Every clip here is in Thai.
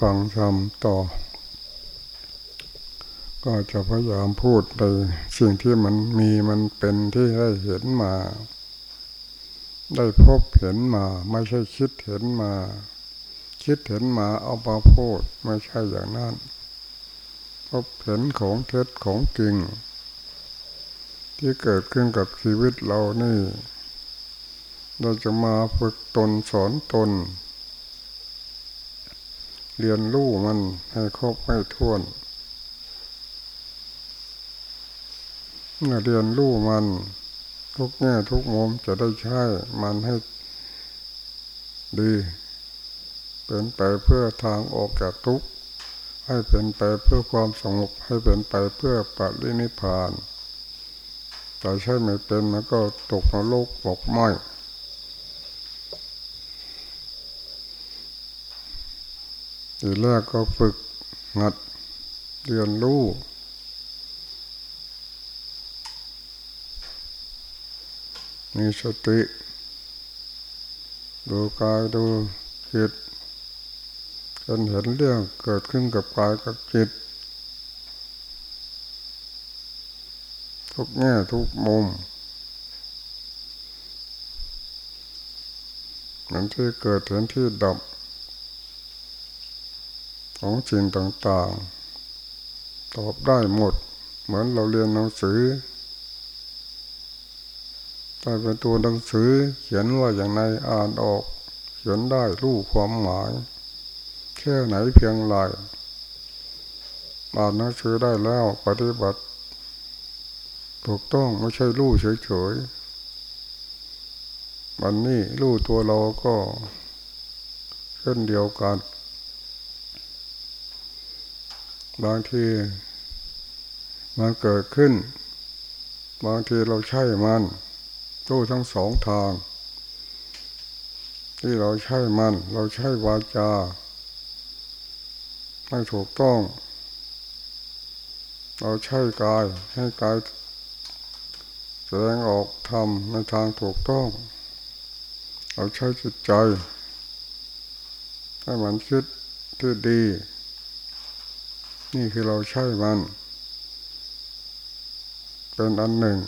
ฟังธรรมต่อ ก็จะพยายามพูดในสิ่งที่มันมีมันเป็นที่ได้เห็นมา ได้พบเห็นมา ไม่ใช่คิดเห็นมา คิดเห็นมาเอามาพูดไม่ใช่อย่างนั้นพบเห็นของเท็จของจริง ที่เกิดขึ้นกับชีวิตเรานี่ เราจะมาฝึกตนสอนตน เรียนรู้มันให้ครบให้ท้วน เมื่อเรียนรู้มันทุกแง่ทุกมุมจะได้ใช้มันให้ดี เป็นไปเพื่อทางออกจากทุกข์ให้เป็นไปเพื่อความสงบให้เป็นไปเพื่อปรินิพานแต่ใช่ไม่เป็นมันก็ตกนรกบกไหม้ ทีแรกก็ฝึกหัดเรียนรู้มีสติดูกายดูจิตจนเห็นเรื่องเกิดขึ้นกับกายกับจิต ทุกแง่ทุกมุมเหมือนที่เกิดเห็นที่ดับ ของสิ่งต่างๆ ตอบได้หมด เหมือนเราเรียนหนังสือถ้าเป็นตัวหนังสือเขียนว่าอย่างไรอ่านออก เขียนได้รู้ความหมาย แค่ไหนเพียงไรอ่านหนังสือได้แล้วปฏิบัติ ถูกต้องไม่ใช่รู้เฉยๆวันนี้รู้ตัวเราก็เช่นเดียวกัน บางทีมันเกิดขึ้น บางทีเราใช่มันรู้ทั้งสองทาง ที่เราใช้มัน เราใช้วาจาให้ถูกต้อง เราใช้กายให้กายแสดงออกทำในทางถูกต้อง เราใช้จิตใจ ให้มันคิดที่ดี นี่คือเราใช้มัน เป็นอันหนึ่ง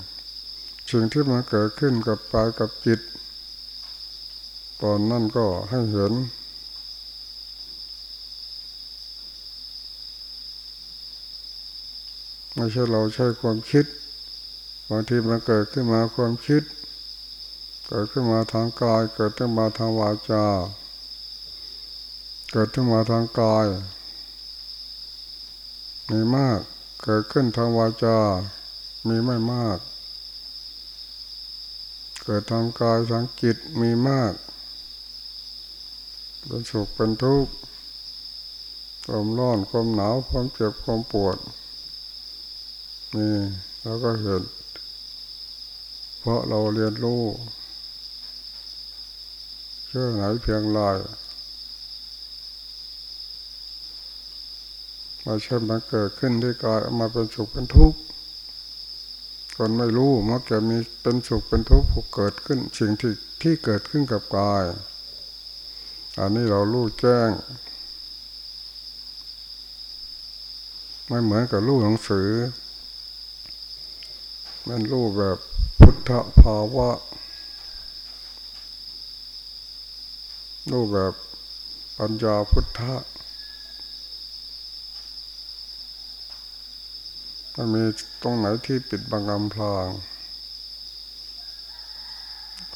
สิ่งที่มันเกิดขึ้นกับกายกับจิต ตอนนั้นก็ให้เห็น ไม่ใช่เราใช้ความคิดบางทีมันเกิดขึ้นมาความคิด เกิดขึ้นมาทางกาย เกิดขึ้นมาทางวาจา เกิดขึ้นมาทางกาย มีมากเกิดขึ้นทางวาจา มีไม่มาก เกิดทางกายทางจิตมีมากเป็นสุขเป็นทุกข์ความร้อนความหนาวความเจ็บความปวดนี่เราก็เห็น เพราะเราเรียนรู้เชื่อไหนเพียงไร มาเช่มันเกิดขึ้นที่กายมาเป็นสุขเป็นทุกข์คนไม่รู้มักจะมีเป็นสุขเป็นทุกข์เกิดขึ้นสิ่งที่ที่เกิดขึ้นกับกาย อันนี้เรารู้แจ้ง ไม่เหมือนกับรู้หนังสือ มันรู้แบบพุทธภาวะรู้แบบปัญญาพุทธะ มันมีตรงไหนที่ปิดบังกำพลาง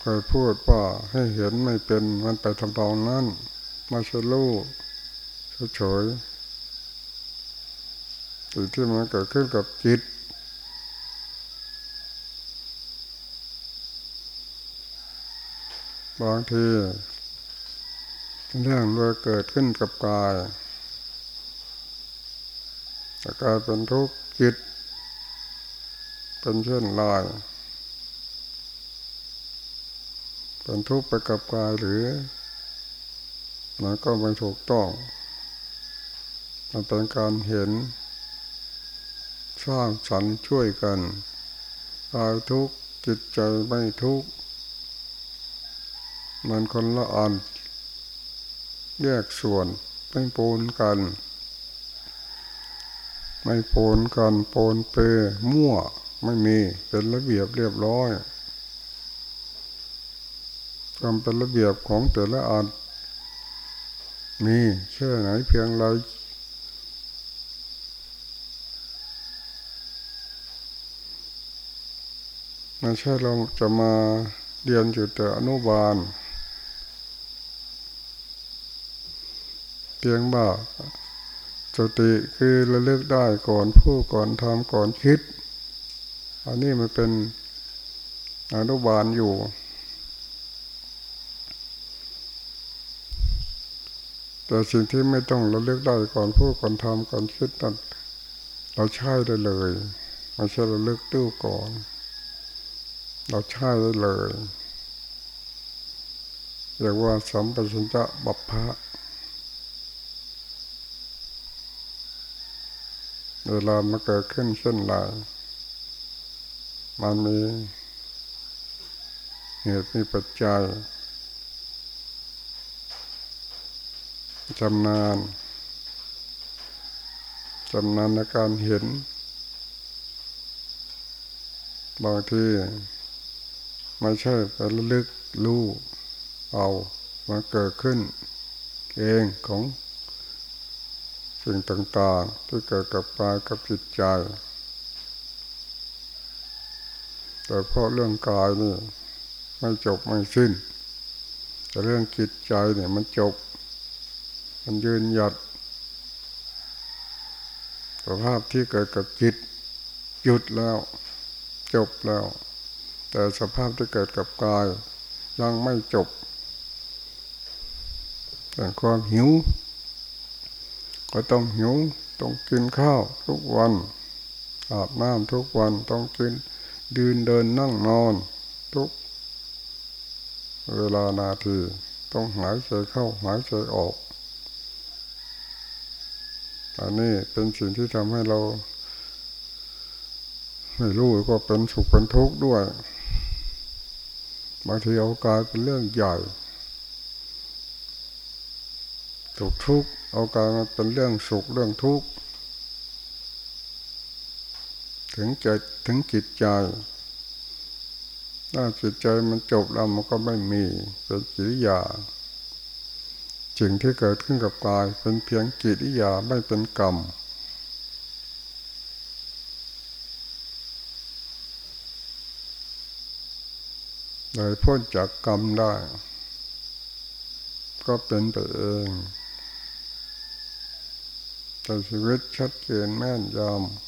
เคยพูดว่าให้เห็นไม่เป็นมันไปทำตองนั้นมาชลูเฉยๆสิ่งที่มันเกิดขึ้นกับจิตบางทีเรื่องเลยเกิดขึ้นกับกายแต่กายเป็นทุกข์จิต เป็นเช่นลายเป็นทุกข์ไปกับกายหรือมันก็ไม่ถูกต้อง มันเป็นการเห็น สร้างสรรค์ช่วยกันกายทุกข์จิตใจไม่ทุกข์มันคนละอันแยกส่วนไม่ปนกัน ไม่ปนกันปนเปมั่ว ไม่มีเป็นระเบียบเรียบร้อยความเป็นระเบียบของแต่ละอันมีแค่ไหนเพียงไรไม่ใช่เราจะมาเรียนอยู่แต่อนุบาล เพียงว่าสติคือระลึกได้ก่อนผู้ก่อนทำก่อนคิด อันนี้มันเป็นอนุบาลอยู่ แต่สิ่งที่ไม่ต้องเระลึกได้ก่อนผู้ก่อนทำก่อนคิดนั้นเราใช้ได้เลยไม่ใช่เระลึกตู้ก่อน เราใช้ได้เลยเรียกว่าสัมปชัญญะบัพพะเวลามันเกิดขึ้นเช่นไร มันมีเหตุมีปัจจัยจำนานจำนานในการเห็น บางทีไม่ใช่ไประลึกรู้เอามาเกิดขึ้น เองของสิ่งต่างๆ ที่เกิดกับกายกับจิตใจ แต่เพราะเรื่องกายนี่ ไม่จบไม่สิ้น แต่เรื่องจิตใจเนี่ยมันจบ มันยืนหยัดสภาพที่เกิดกับจิตหยุดแล้ว จบแล้ว แต่สภาพที่เกิดกับกาย ยังไม่จบ แต่ความหิว ก็ต้องหิว ต้องกินข้าวทุกวันอาบน้ำทุกวันต้องกิน ดืนเดินนั่งนอน ทุก เวลานาที ต้องหายใจเข้าหายใจออก อันนี้เป็นสิ่งที่ทำให้เรา ไม่รู้ก็เป็นสุขเป็นทุกข์ด้วย บางทีเอากายเป็นเรื่องใหญ่ถูกทุกข์เอากายมาเป็นเรื่องสุขเรื่องทุกข์ ถึงใจถึงจิตใจถ้าจิตใจมันจบแล้วมันก็ไม่มีเป็นกิริยาสิ่งที่เกิดขึ้นกับกายเป็นเพียงกิริยาไม่เป็นกรรมเลยพ้นจากกรรมได้ ก็เป็นไปเองแต่ชีวิตชัดเจนแม่นยำ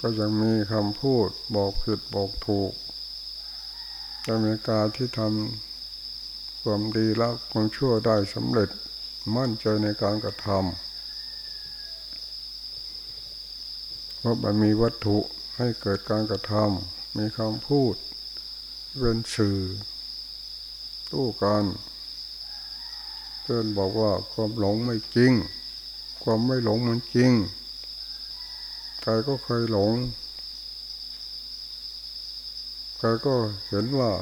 ก็ยังมีคำพูดบอกผิดบอกถูกจะมีการที่ทำความดีแล้วความชั่วได้สำเร็จมั่นใจในการกระทำเพราะมันมีวัตถุให้เกิดการกระทำมีคำพูดเป็นสื่อตู้กันเพื่อนบอกว่าความหลงไม่จริง ความไม่หลงมันจริง ใครก็เคยหลงใครก็เห็นว่า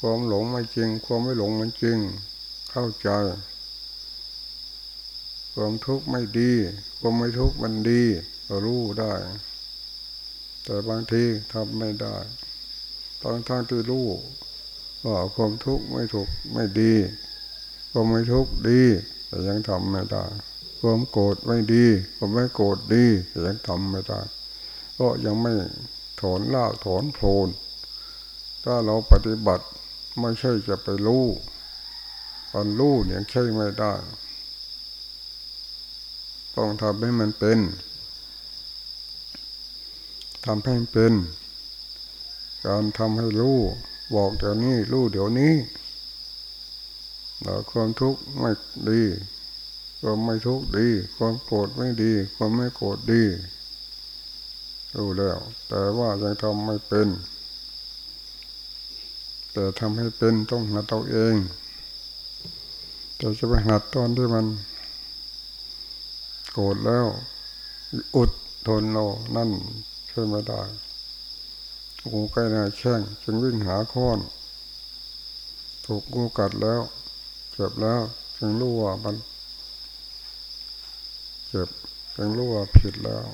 ความหลงไม่จริง ความไม่หลงมันจริง เข้าใจ ความทุกข์ไม่ดี ความไม่ทุกข์มันดีรู้ได้ แต่บางทีทำไม่ได้บางทางที่รู้ว่าความทุกข์ไม่ถูกไม่ดี ความไม่ทุกข์ดี แต่ยังทำไม่ได้ ความโกรธไม่ดีความไม่โกรธดีแต่ยังทำไม่ได้ก็ยังไม่ถอนล่าถอนโผนถ้าเราปฏิบัติไม่ใช่จะไปรู้ตอนรู้เนี่ยใช่ไม่ได้ ต้องทำให้มันเป็นทำให้เป็น การทำให้รู้บอกเดี๋ยวนี้รู้เดี๋ยวนี้ความทุกข์ไม่ดี ความไม่ทุกข์ดี ความโกรธไม่ดี ความไม่โกรธดีรู้แล้ว แต่ว่ายังทำไม่เป็น แต่ทำให้เป็นต้องหัดตัวเองแต่จะไปหัดตอนที่มัน โกรธแล้ว อุดทนเรานั่นใช่ไม่ได้งูใกล้หน้าแช่งจึงวิ่งหาค้อนถูกงูกัดแล้ว เจ็บแล้วถึงรู้ว่ามัน เจ็บถึงรู้ว่าผิดแล้ว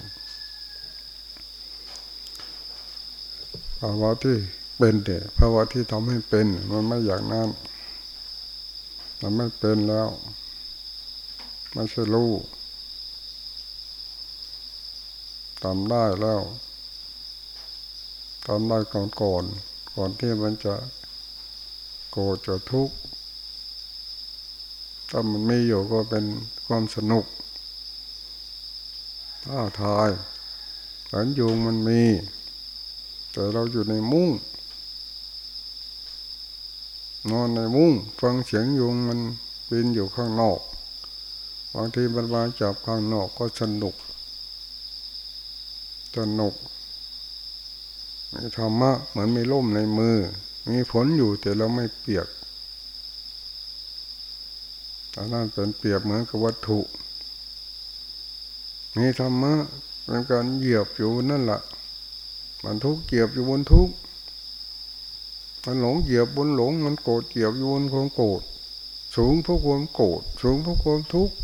ภาวะที่เป็นเด็กภาวะที่ทำให้เป็น มันไม่อย่างนั้นมันไม่เป็นแล้วไม่ใช่รู้ทำได้แล้วทำได้ก่อนก่อน ก่อนที่มันจะโกรธจะทุกข์ถ้ามันไม่อยู่ก็เป็นความสนุก ท้าทายสันยุงมันมี แต่เราอยู่ในมุ้งนอนในมุ้งฟังเสียงยุงมันบินอยู่ข้างนอก บางทีมันมาจับข้างนอกก็สนุกสนุกมีธรรมะเหมือนมีล่มในมือ มีฝนอยู่แต่เราไม่เปียกอันนั้นเป็นเปียบเหมือนกับวัตถุ มีธรรมะเป็นการเหยียบอยู่นั่นแหละมันทุกข์เหยียบอยู่บนทุกข์มันหลงเหยียบบนหลง มันโกรธเหยียบอยู่บนความโกรธสูงเพราะความโกรธสูงเพราะความทุกข์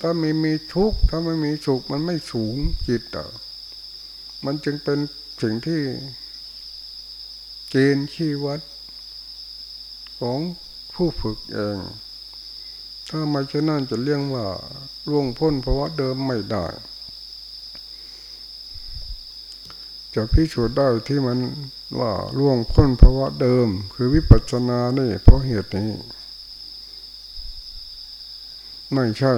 ถ้าไม่มีทุกข์ถ้าไม่มีสุขมันไม่สูงจิตอะมันจึงเป็นสิ่งที่เกณฑ์ชี้วัดของผู้ฝึกเอง ถ้าไม่เช่นนั้นจะเรียกว่าล่วงพ้นภาวะเดิมไม่ได้ จะพิสูจน์ได้ที่มันว่าล่วงพ้นภาวะเดิม คือวิปัสสนานี่เพราะเหตุนี้ ไม่ใช่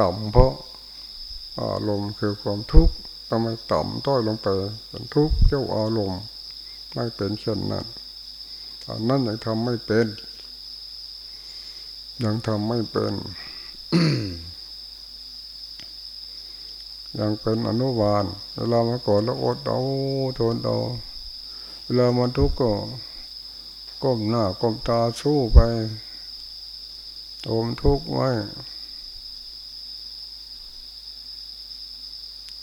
ต่ำเพราะอารมณ์คือความทุกข์ทำไมต่ำต้อยลงไปเป็นทุกข์เจ้าอารมณ์ไม่เป็นเช่นนั้นอันนั้นยังทำไม่เป็น ยังทำไม่เป็น ยังเป็นอนุบาล เวลามาก่อนแล้วอดเอาทนเอาเวลามันทุกข์ก็ก้มหน้าก้มตาสู้ไปโอมทุกข์ไว้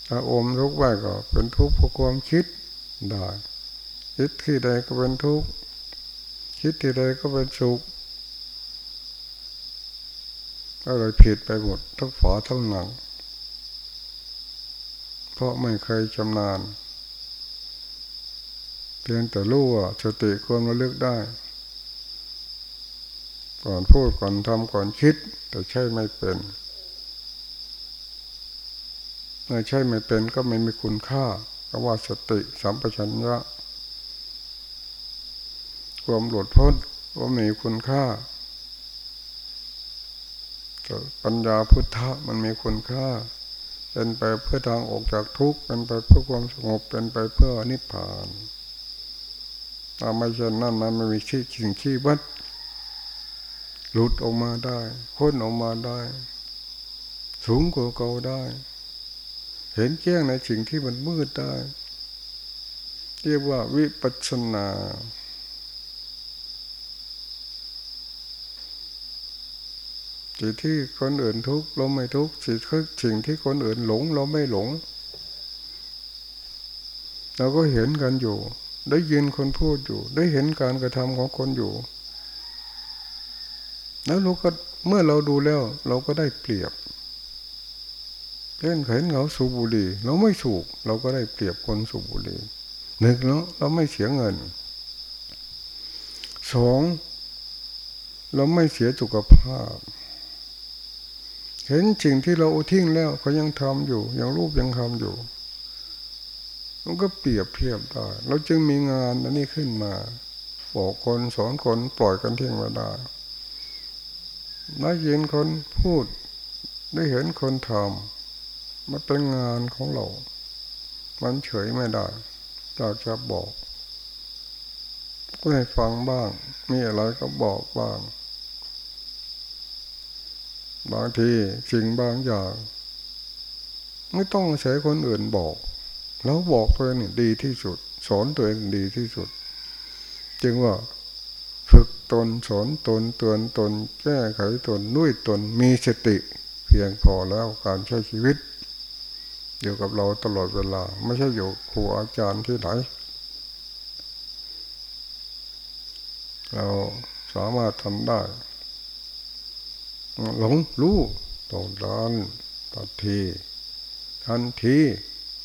ถ้าอมทุกข์ไว้ก็เป็นทุกข์เพราะความคิดได้คิดที่ใดก็เป็นทุกข์คิดที่ใดก็เป็นสุข ก็เลยผิดไปหมดทั้งฝาทั้งหนัง เพราะไม่เคยชำนาญ เพียงแต่รู้ว่าสติควรมาเลือกได้ ก่อนพูดก่อนทำก่อนคิด แต่ใช่ไม่เป็นเมื่อใช่ไม่เป็นก็ไม่มีคุณค่าก็ว่าสติสัมปชัญญะความหลุดพ้นก็มีคุณค่า ปัญญาพุทธะมันมีคุณค่า เป็นไปเพื่อทางออกจากทุกข์เป็นไปเพื่อความสงบเป็นไปเพื่อนิพพานถ้าไม่เช่นนั้นมันไม่มีที่สิ่งที่วัด หลุดออกมาได้พ้นออกมาได้ สูงกว่าเก่าได้ เห็นแจ้งในสิ่งที่มันมืดได้ เรียกว่าวิปัสสนา สิ่งที่คนอื่นทุกข์เราไม่ทุกข์สิ่งที่คนอื่นหลง เราไม่หลง เราก็เห็นกันอยู่ ได้ยินคนพูดอยู่ ได้เห็นการกระทำของคนอยู่ แล้วเราก็เมื่อเราดูแล้ว เราก็ได้เปรียบเล่นเห็นเขาสูบบุหรี่เราไม่สูบเราก็ได้เปรียบคนสูบบุหรี่หนึ่งเนาะเราไม่เสียเงินสองเราไม่เสียสุขภาพ เห็นสิ่งที่เราทิ้งแล้วเขายังทำอยู่ยังรูปยังทำอยู่ มันก็เปรียบเทียบได้เราจึงมีงานอันนี้ขึ้นมาบอกคนสอนคนปล่อยกันทิ้งมาได้ได้ยินคนพูดได้เห็นคนทำมันเป็นงานของเรา มันเฉยไม่ได้เราจะบอก ก็ให้ฟังบ้าง มีอะไรก็บอกบ้าง บางทีสิ่งบางอย่างไม่ต้องใช้คนอื่นบอก แล้วบอกตัวเองดีที่สุด สอนตัวเองดีที่สุด จึงว่าฝึกตนสอนตนเตือนตน แก้ไขตนนุ้ยตนมีสติ เพียงพอแล้วการใช้ชีวิต อยู่กับเราตลอดเวลา ไม่ใช่อยู่ครูอาจารย์ที่ไหน เราสสามารถทำได้ หลงรู้ตรงนั้นทันทีทันที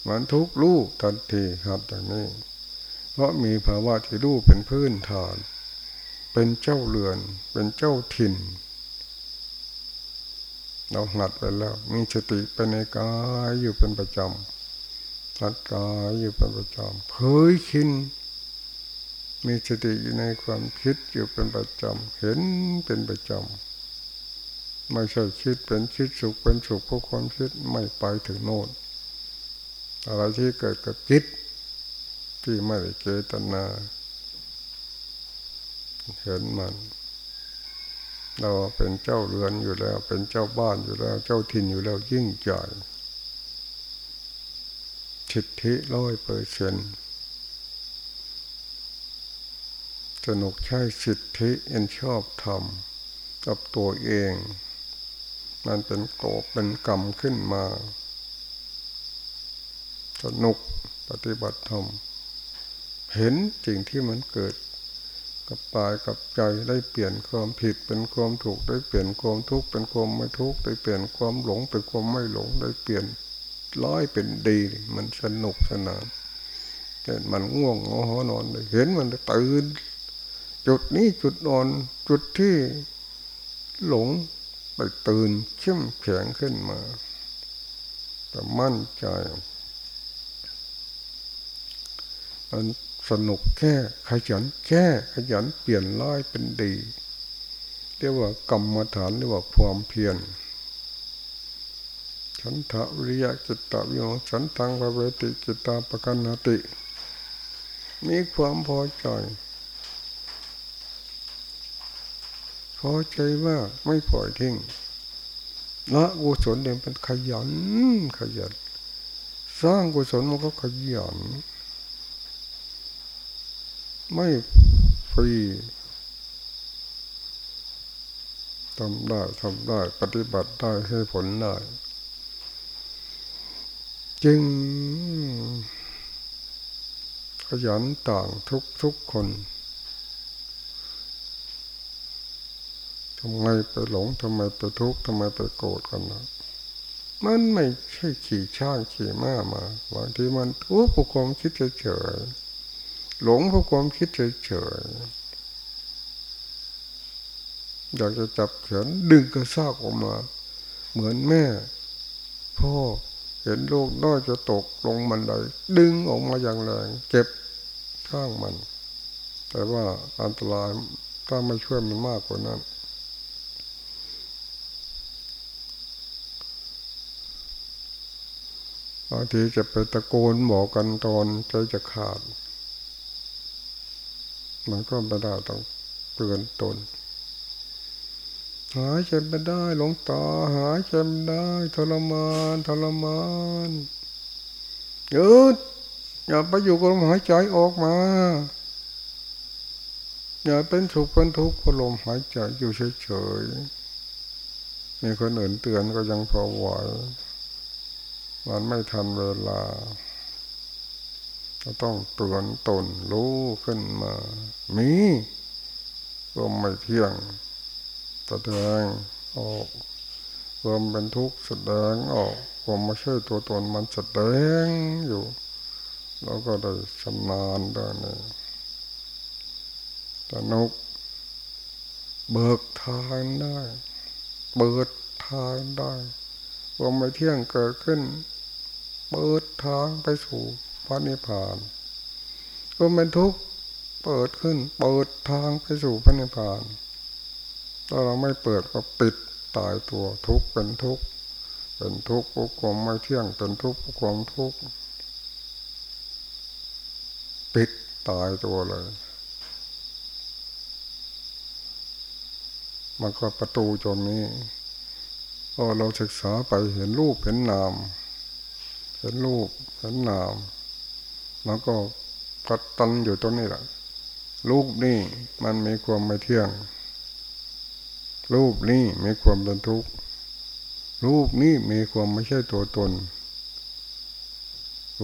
มันทุกรู้ทันทีครับอย่างนี้ เพราะมีภาวะที่รู้เป็นพื้นฐาน เป็นเจ้าเรือน เป็นเจ้าถิ่น เราหัดไปแล้ว มีสติเป็นในกายอยู่เป็นประจำหัดกายอยู่เป็นประจำเผยชินมีสติอยู่ในความคิดอยู่เป็นประจำเห็นเป็นประจำ ไม่ใช่คิดเป็นคิดสุขเป็นสุขเพราะความคิดไม่ไปถึงโน่นอะไรที่เกิดกับคิดที่ไม่ได้เจตนาเห็นมัน เราเป็นเจ้าเรือนอยู่แล้ว เป็นเจ้าบ้านอยู่แล้ว เจ้าถิ่นอยู่แล้วยิ่งใหญ่สิทธิร้อยเปอร์เซ็นสนุกใช้สิทธิเอ็นชอบทำกับตัวเอง มันเป็นโกเป็นกรรมขึ้นมา สนุกปฏิบัติธรรม เห็นสิ่งที่มันเกิด กับปายกับใจได้เปลี่ยนความผิดเป็นความถูกได้เปลี่ยนความทุกข์เป็นความไม่ทุกข์ได้เปลี่ยนความหลงเป็นความไม่หลงได้เปลี่ยนร้อยเป็นดี มันสนุกสนานเห็นมันง่วงงอนอนเห็นมันตื่นจุดนี้จุดนอน จุดที่หลง ไปตื่นเข้มแข็งขึ้นมา แต่มั่นใจ มันสนุกแค่ขยันแค่ขยันเปลี่ยนร้ายเป็นดี เรียกว่ากรรมฐานเรียกว่าความเพียรฉันทะวิริยะจิตตวิโยฉันทังภเวติจิตตาปกันนติ มีความพอใจ พอใจว่าไม่ปล่อยทิ้งละกุศลเนี่ยเป็นขยันขยัน สร้างกุศลมันก็ขยัน ไม่ฟรีทำได้ทำได้ ปฏิบัติได้ให้ผลได้ จึงขยันต่างทุกทุกคน ทำไมไปหลงทำไมไปทุกข์ทำไมไปโกรธกันนะมันไม่ใช่ขี่ช่างขี่ม้ามาบางทีมันทุกข์เพราะความคิดเฉยหลงเพราะความคิดเฉยอยากจะจับเขียนดึงกระซากออกมา เหมือนแม่ พ่อเห็นลูกน้อยจะตกลงมันเลยดึงออกมาอย่างแรงเจ็บข้างมัน แต่ว่าอันตรายถ้าไม่ช่วยมันมากกว่านั้น บางทีจะไปตะโกนบอกกันตอนใจจะขาด มันก็ไม่ได้ต้องเตือนตน หายใจไม่ได้หลงตาหายใจไม่ได้ทรมานทรมานหยุดอย่าไปอยู่กับลมหายใจออกมา อย่าเป็นสุขเป็นทุกข์กับลมหายใจอยู่เฉยๆมีคนอื่นเตือนก็ยังพอไหว มันไม่ทันเวลาก็ต้องเตือนตนรู้ขึ้นมา มีก็ไม่เที่ยงแสดงออกความเป็นทุกข์แสดงออกความไม่ใช่ตัวตนมันแสดงอยู่เราก็ได้ชำนาญได้นี่สนุกเบิกทางได้ เปิดทางได้ความไม่เที่ยงเกิดขึ้น เปิดทางไปสู่พระนิพพานก็เป็นทุกข์เปิดขึ้น เปิดทางไปสู่พระนิพพานถ้าเราไม่เปิดก็ปิดตายตัวทุกข์เป็นทุกข์เป็นทุกข์ผู้ความไม่เที่ยงเป็นทุกข์ผู้ความทุกข์ปิดตายตัวเลย มันก็ประตูจนนี้พอเราศึกษาไปเห็นรูปเห็นนาม เห็นรูปเห็นนามมันก็กัดตันอยู่ตรงนี้แหละรูปนี่มันมีความไม่เที่ยง รูปนี่มีความเป็นทุกข์รูปนี่มีความไม่ใช่ตัวตน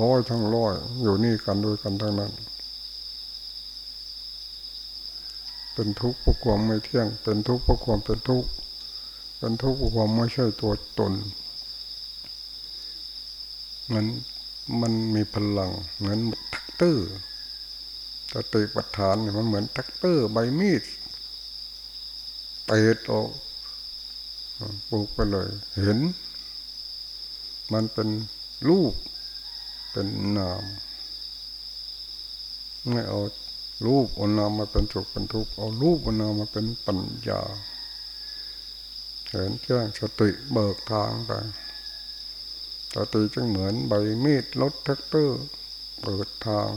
ร้อยทั้งร้อย อยู่นี่กันด้วยกันทั้งนั้น เป็นทุกข์เพราะความไม่เที่ยง เป็นทุกข์เพราะความเป็นทุกข์เป็นทุกข์เพราะความไม่ใช่ตัวตน มันมันมีพลังเหมือนแทรกเตอร์สติปัฏฐานมันเหมือนแทรกเตอร์ใบมีดเปิดออกปลูกไปเลย เห็น มันเป็นรูป เป็นนาม ไม่เอารูปเอานามมาเป็นสุขเป็นทุกข์เอารูปเอานามมาเป็นปัญญาเห็นแจ้งสติเบิกทางไป สติจึงเหมือนใบมีดรถแทรกเตอร์เปิดทาง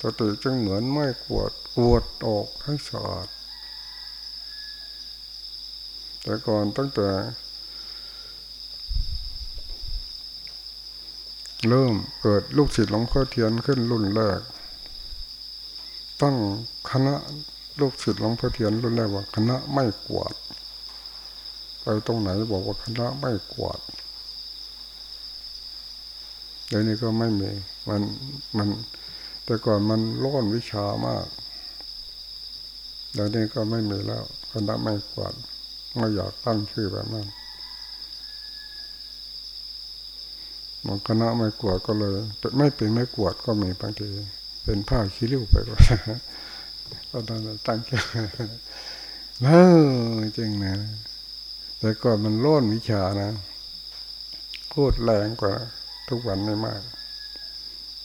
สติจึงเหมือนไม้กวดกวดออกให้สะอาด แต่ก่อนตั้งแต่เริ่มเกิดลูกศิษย์หลวงพ่อเทียนขึ้นรุ่นแรก ตั้งคณะลูกศิษย์หลวงพ่อเทียนรุ่นแรกว่าคณะไม่กวาด ไปตรงไหนบอกว่าคณะไม่กวาด เดี๋ยวนี้ก็ไม่มี มันมัน แต่ก่อนมันร้อนวิชามาก เดี๋ยวนี้ก็ไม่มีแล้วคณะไม่กวาดไม่อยากตั้งชื่อแบบนั้นบางคณะไม่กวดก็เลย ไม่เป็นไม่กวดก็มีบางทีเป็นผ้าขี้ริ้วไปก็ก็ตอนนั้นตั้งชื่อเออจริงนะ แต่ก่อนมันร้อนวิชานะโคตรแรงกว่า ทุกวันไม่มาก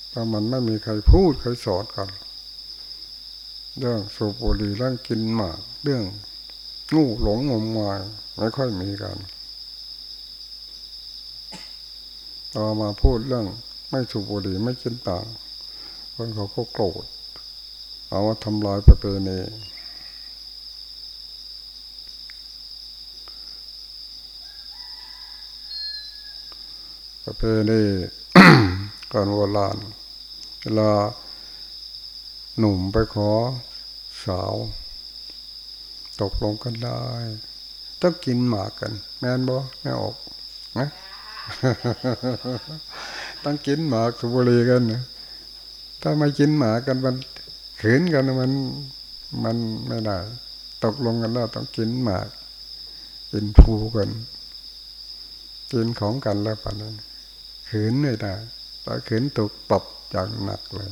เพราะมันไม่มีใครพูดใครสอนกัน เรื่องสูบบุหรี่เรื่องกินหมาก เรื่องงูหลงงมงายไม่ค่อยมีกันต่อมาพูดเรื่องไม่สูบบุหรี่ไม่กินต่างคนเขาก็โกรธเอาว่าทำลายประเพณี ประเพณีก่อนโบราณเวลาหนุ่มไปขอสาว ตกลงกันได้ ต้องกินหมากกัน แม่นบ่ไม่ออกนะต้องกินหมากสุบุรีกันนะถ้าไม่กินหมากันมันขืนกันมันมันไม่ได้ตกลงกันแล้วต้องกินหมากกินภูกันกินของกันแล้วปะนั้น ขืนไม่ได้ถ้าขืนตกปรับอย่างหนักเลย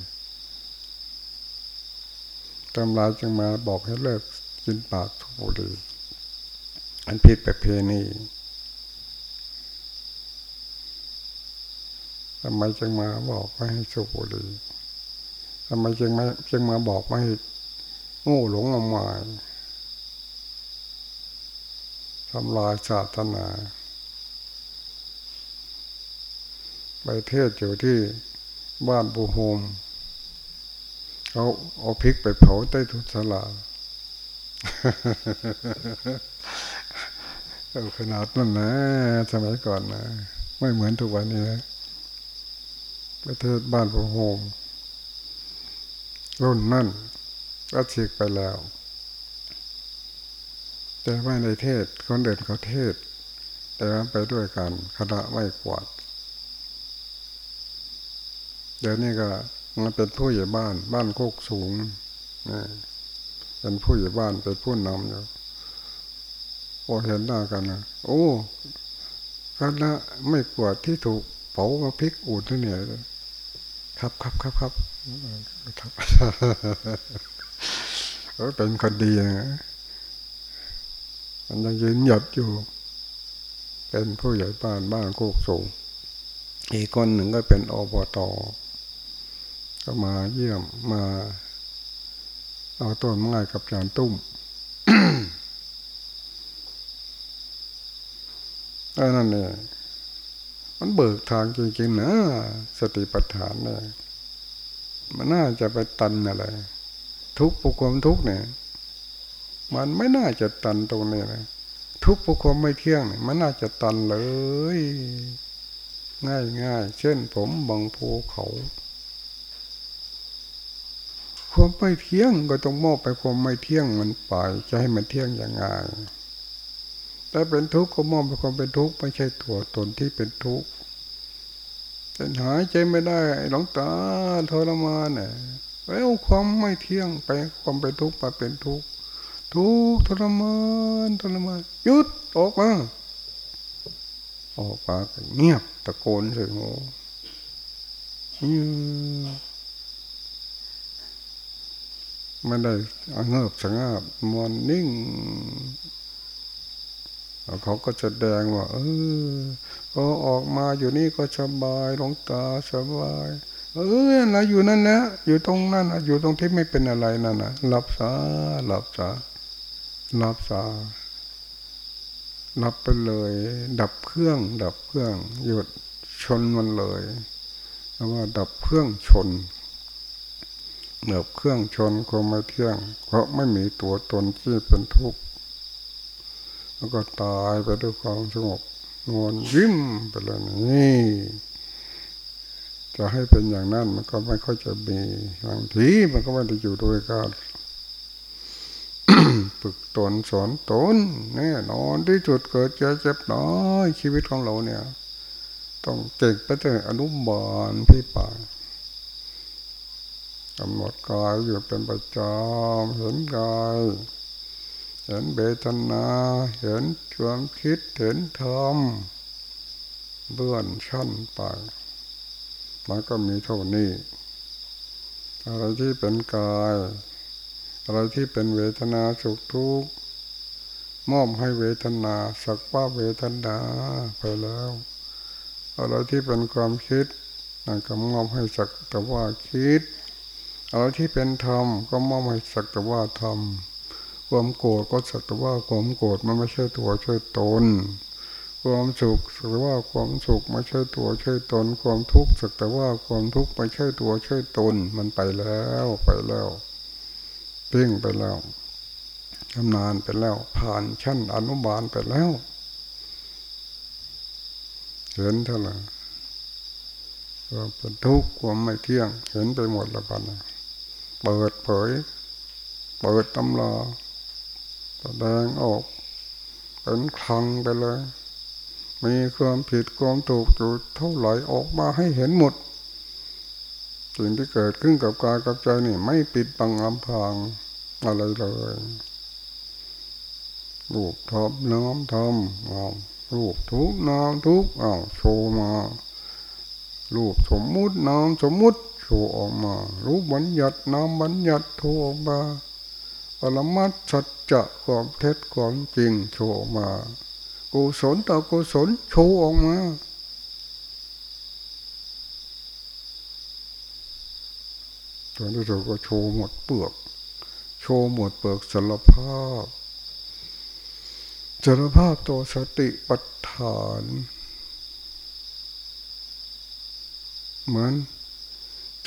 ตำราจึงมาบอกให้เลิกกินปากทุบุรีอันผิดประเพณีทำไมจึงมาบอกไม่ให้สูบบุหรี่ทำไมจึงมาจึงมาบอกไม่ให้โง่หลงอมวายทำลายศาสนา ไปเทศอยู่ที่บ้านปูโฮมเขาเอาพริกไปเผาใต้ทุสลาเอาขนาดนั้นนะสมัยก่อนนะไม่เหมือนทุกวันนี้นะประเทศบ้านพระโฮมรุ่นนั่นก็ฉีกไปแล้ว แต่ไม่ในเทศคนเดินเขาเทศ แต่ว่าไปด้วยกันคณะไม่กวาด เดี๋ยวนี้ก็มันเป็นผู้ใหญ่บ้าน บ้านโคกสูงนี่เป็นผู้ใหญ่บ้านเป็นผู้นำอยู่พอเห็นหน้ากันนะโอ้คณะไม่กวดที่ถูกเผามาพริกอูดนี่เนี่ยครับครับครับครับครับเออเป็นคนดีนะมันยังยืนหยัดอยู่ เป็นผู้ใหญ่บ้านบ้านโคกสูงอีกคนหนึ่งก็เป็นอบต ก็มาเยี่ยมมาเอาต้นไม้กับจานตุ้มนั่นเนี่ยมันเบิกทางจริงๆนะสติปัฏฐานเนี่ยมันน่าจะไปตันอะไร ทุกข์ความทุกข์เนี่ย มันไม่น่าจะตันตรงนี้นะทุกข์ความไม่เที่ยงเนี่ยมันน่าจะตันเลย ง่ายง่ายเช่นผมบังภูเขา ความไม่เที่ยงก็ต้องมอบไปความไม่เที่ยงมันไปจะให้มันเที่ยงย่างไงถ้าเป็นทุกข์ก็มองเป็นความเป็นทุกข์ไม่ใช่ตัวตนที่เป็นทุกข์แต่หายใจไม่ได้หลงตาทรมานเนี่ยแล้วความไม่เที่ยงไปความเป็นทุกข์ไปเป็นทุกข์ทุกข์ทรมานทรมานหยุดออกมาออกมาเงียบตะโกนใส่หู ไม่ได้เงียบสงบมันนิ่งเขาก็จะแดงว่า เออพอออกมาอยู่นี่ก็สบายหลงตาสบาย เออนะอยู่นั่นนะอยู่ตรงนั้นนะอยู่ตรงที่ไม่เป็นอะไรนั่นนะหลับซาหลับซาหลับซาหลับไปเลย ดับเครื่อง ดับเครื่อง หยุดชนมันเลยเพราะว่าดับเครื่องชน ดับเครื่องชนก็ไม่เที่ยง เพราะไม่มีตัวตนที่เป็นทุกข์แล้วก็ตายไปด้วยความสงบนอนยิ้มไปเลยนี่จะให้เป็นอย่างนั้นมันก็ไม่ค่อยจะมีบางทีมันก็ไม่ได้อยู่โดยการฝึกตนสอนตนแน่นอนที่จุดเกิดเจ็บเจ็บน้อยชีวิตของเราเนี่ย ต้องเก่งไปถึงอนุบาลพี่ป่า กำหนดกายอยู่เป็นประจำเห็นกายเห็นเบทนา เห็นความคิดเห็นธรรมเบื่อนชั้นไปมันก็มีเท่านี้ อะไรที่เป็นกาย อะไรที่เป็นเวทนาสุขทุกข์มอบให้เวทนา สักว่าเวทนาไปแล้ว อะไรที่เป็นความคิดนั่นก็มอบให้สักแต่ว่าคิด อะไรที่เป็นธรรมก็มอบให้สักแต่ว่าธรรมความโกรธก็สักแต่ว่าความโกรธมันไม่ใช่ตัวใช่ตน ความสุขสักแต่ว่าความสุขไม่ใช่ตัวใช่ตน ความทุกข์สักแต่ว่าความทุกข์ไม่ใช่ตัวใช่ตน มันไปแล้วไปแล้วเพ่งไปแล้วชำนาญไปแล้ว ผ่านชั้นอนุบาลไปแล้วเห็นเท่าไหร่ความเป็นทุกข์ความไม่เที่ยง เห็นไปหมดละพัน เปิดเผย เปิดตำราแสดงออกเป็นคลังไปเลย มีความผิดความถูกอยู่เท่าไหร่ออกมาให้เห็นหมด สิ่งที่เกิดขึ้นกับกายกับใจนี่ ไม่ปิดบังอำพรางอะไรเลยรูปทบน้อมทำเอารูปทุกน้อมทุกเอาโชว์มารูปสมมุติน้อมสมมุติ โชว์ออกมา รูปบัญญัติน้อมบัญญัติโชว์ออกมาปรมัตสัจจะความเท็จความจริงโชว์มากุศลต่อกุศลโชว์ออกมาตอนที่เราก็โชว์หมดเปลือก โชว์หมดเปลือกสารภาพสารภาพตัวสติปัฏฐานเหมือน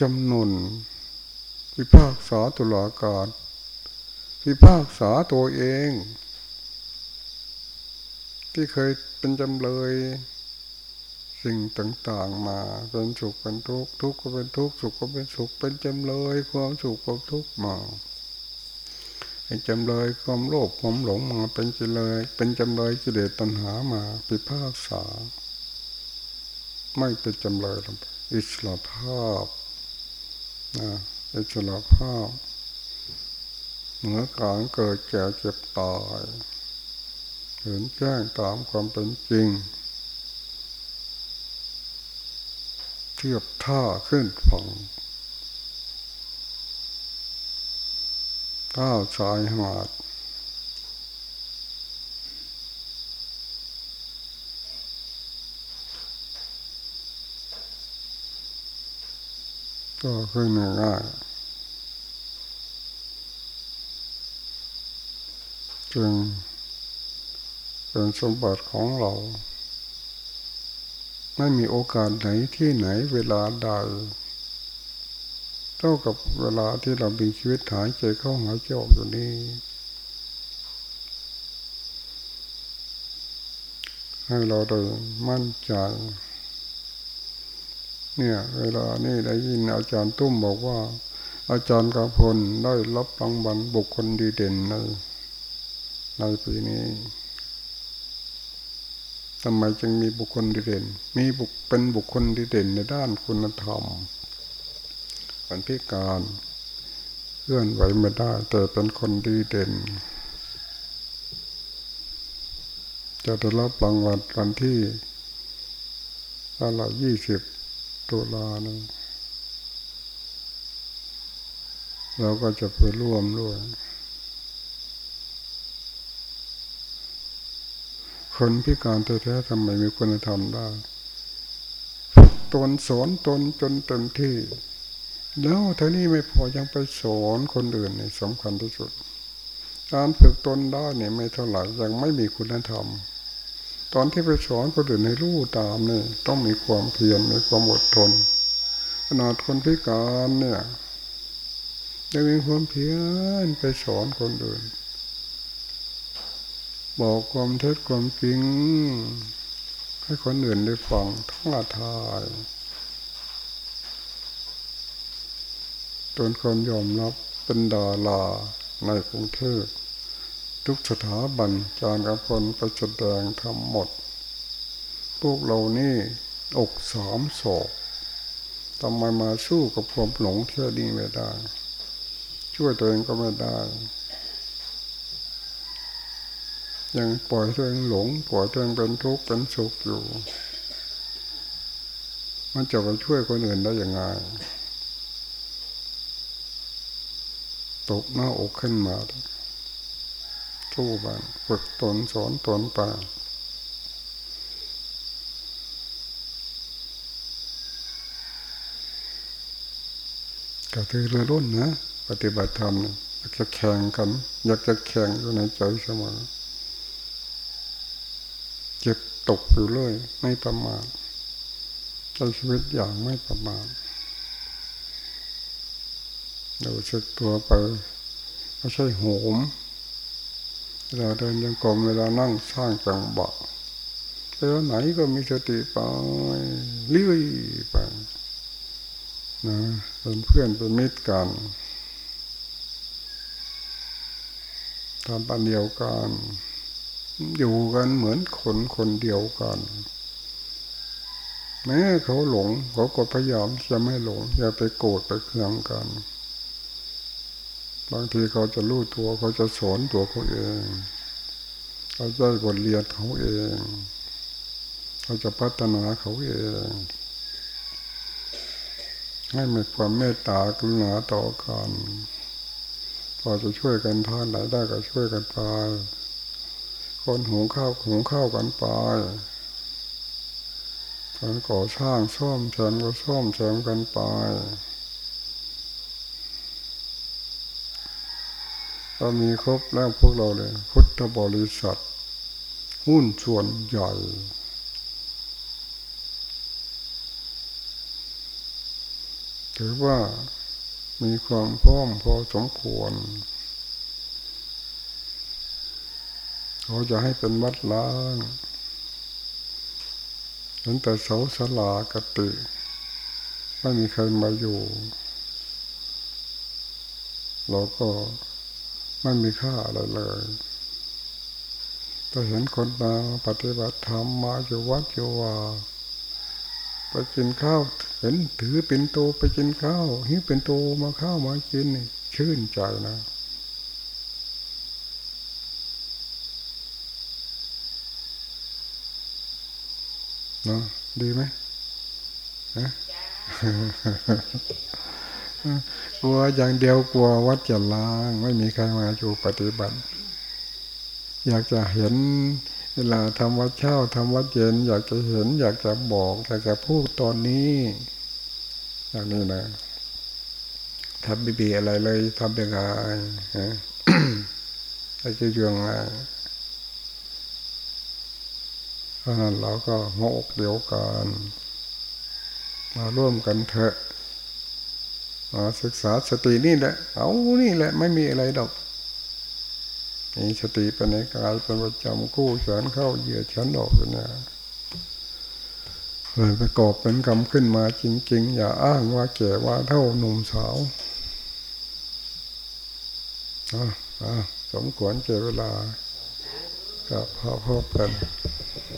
จำนวนพิพากษาตุลาการพิพากษาตัวเอง ที่เคยเป็นจำเลย สิ่งต่างๆมาเป็นสุขเป็นทุกข์ทุกข์ก็เป็นทุกข์สุขก็เป็นสุขเป็นจำเลยความสุขความทุกข์มาเป็นจำเลยความโลภความหลงมาเป็นจำเลย เป็นจำเลยกิเลสตัณหามาพิพากษา ไม่เป็นจำเลยอิสระภาพ อิสระภาพเหนือการเกิดแก่เจ็บตายเห็นแจ้งตามความเป็นจริง เทียบท่าขึ้นฝั่งก้าวชายหาด ก็ขึ้นง่ายจึงเป็นสมบัติของเรา ไม่มีโอกาสไหนที่ไหนเวลาใดเท่ากับเวลาที่เรามีชีวิตหายใจเข้าหายใจออกอยู่นี่ให้เราได้มั่นใจ เนี่ย เวลานี่ได้ยินอาจารย์ตุ้มบอกว่า อาจารย์กาพลได้รับรางวัลบุคคลดีเด่นในในปีนี้ทำไมจึงมีบุคคลดีเด่น มีบุคเป็นบุคคลดีเด่นในด้านคุณธรรมคนพิการเคลื่อนไหวไม่ได้ แต่เป็นคนดีเด่น จะได้รับรางวัลวันที่อะไรยี่สิบ ตุลานะเราก็จะไปร่วมด้วย คนพิการแท้ๆทำไมมีคุณธรรมได้ฝึกตนสอนตนจนเต็มที่ แล้วเท่านี้ไม่พอยังไปสอนคนอื่นในสำคัญที่สุด การฝึกตนได้เนี่ยไม่เท่าไหร่ยังไม่มีคุณธรรม ตอนที่ไปสอนคนอื่นในรู้ตามเนี่ยต้องมีความเพียรมีความอดทนขนาดคนพิการเนี่ยจะมีความเพียรไปสอนคนอื่น บอกความเท็จความจริง ให้คนอื่นได้ฟังทั้งอาทายจนคนยอมรับเป็นดาราในกรุงเทพ ทุกสถาบันจารกับคนไปแสดงทำหมด พวกเรานี่อกสามศอกทำไมมาสู้กับความหลงเที่ยวนี้ไม่ได้ ช่วยตัวเองก็ไม่ได้ ยังปล่อยตัวเองหลงปล่อยตัวเองเป็นทุกข์เป็นสุขอยู่ มันจะไปช่วยคนอื่นได้ยังไงตกหน้าอกขึ้นมา สู้บันฝึกตนสอนตนไปก็คือเรือรุ่นนะ ปฏิบัติธรรมอยากจะแข่งกัน อยากจะแข่งอยู่ในใจเสมอเจ็บตกอยู่เลย ไม่ประมาทใช้ชีวิตอย่างไม่ประมาทเราเช็คตัวไปไม่ใช่โหม เวลาเดินยังกรมเวลานั่งสร้างจังบะเวลาไหนก็มีสติไปเรื่อยไปนะเป็นเพื่อนเป็นมิตรกันทำปันเดียวกันอยู่กันเหมือนคนคนเดียวกัน แม้เขาหลงเขาก็พยายามจะไม่หลงอย่าไปโกรธไปเคืองกัน บางทีเขาจะรู้ตัวเขาจะสอนตัวเขาเองเขาจะบทเรียนเขาเองเขาจะพัฒนาเขาเองให้มีความเมตตากรุณาต่อกันพอจะช่วยกันทานไหนได้ก็ช่วยกันไปคนหุงข้าวหุงข้าวกันไปคนก่อสร้างซ่อมแซมก็ซ่อมแซมกันไป เรามีครบแล้วพวกเราเลย พุทธบริษัท หุ้นส่วนใหญ่ถือว่ามีความพร้อมพอสมควรเขาจะให้เป็นวัดล้างเห็นแต่เสาสลากติไม่มีใครมาอยู่ เราก็ ไม่มีค่าอะไรเลยแต่เห็นคนมาปฏิบัติธรรมมาอยู่วัดอยู่ว่าไปกินข้าวเห็นถือเป็นโตไปกินข้าวหิ้วเป็นโตมาข้าวมากินนี่ชื่นใจนะเนาะดีไหมฮะ กลัวอย่างเดียวกลัววัดจะล้าง ไม่มีใครมาอยู่ปฏิบัติ อยากจะเห็นเวลาทำวัดเช้าทำวัดเย็น อยากจะเห็น อยากจะบอกอยากจะพูดตอนนี้อย่างนี้นะทำบีบีอะไรเลยทำยังไงฮะจะยังไงเพราะนั้นเราก็งอกเดียวกัน มาร่วมกันเถอะ ศึกษาสตินี่แหละ เอานี่แหละ ไม่มีอะไรดอกมีสติเป็นในกายเป็นประจำกู้ฉันเข้าเหยียดฉันออกเนี่ยเลยประกอบเป็นกรรมขึ้นมาจริง ๆ อย่าอ้างว่าแก่ว่าเท่าหนุ่มสาวอ่าสมควรเจเวลากับพ่อพ่อกัน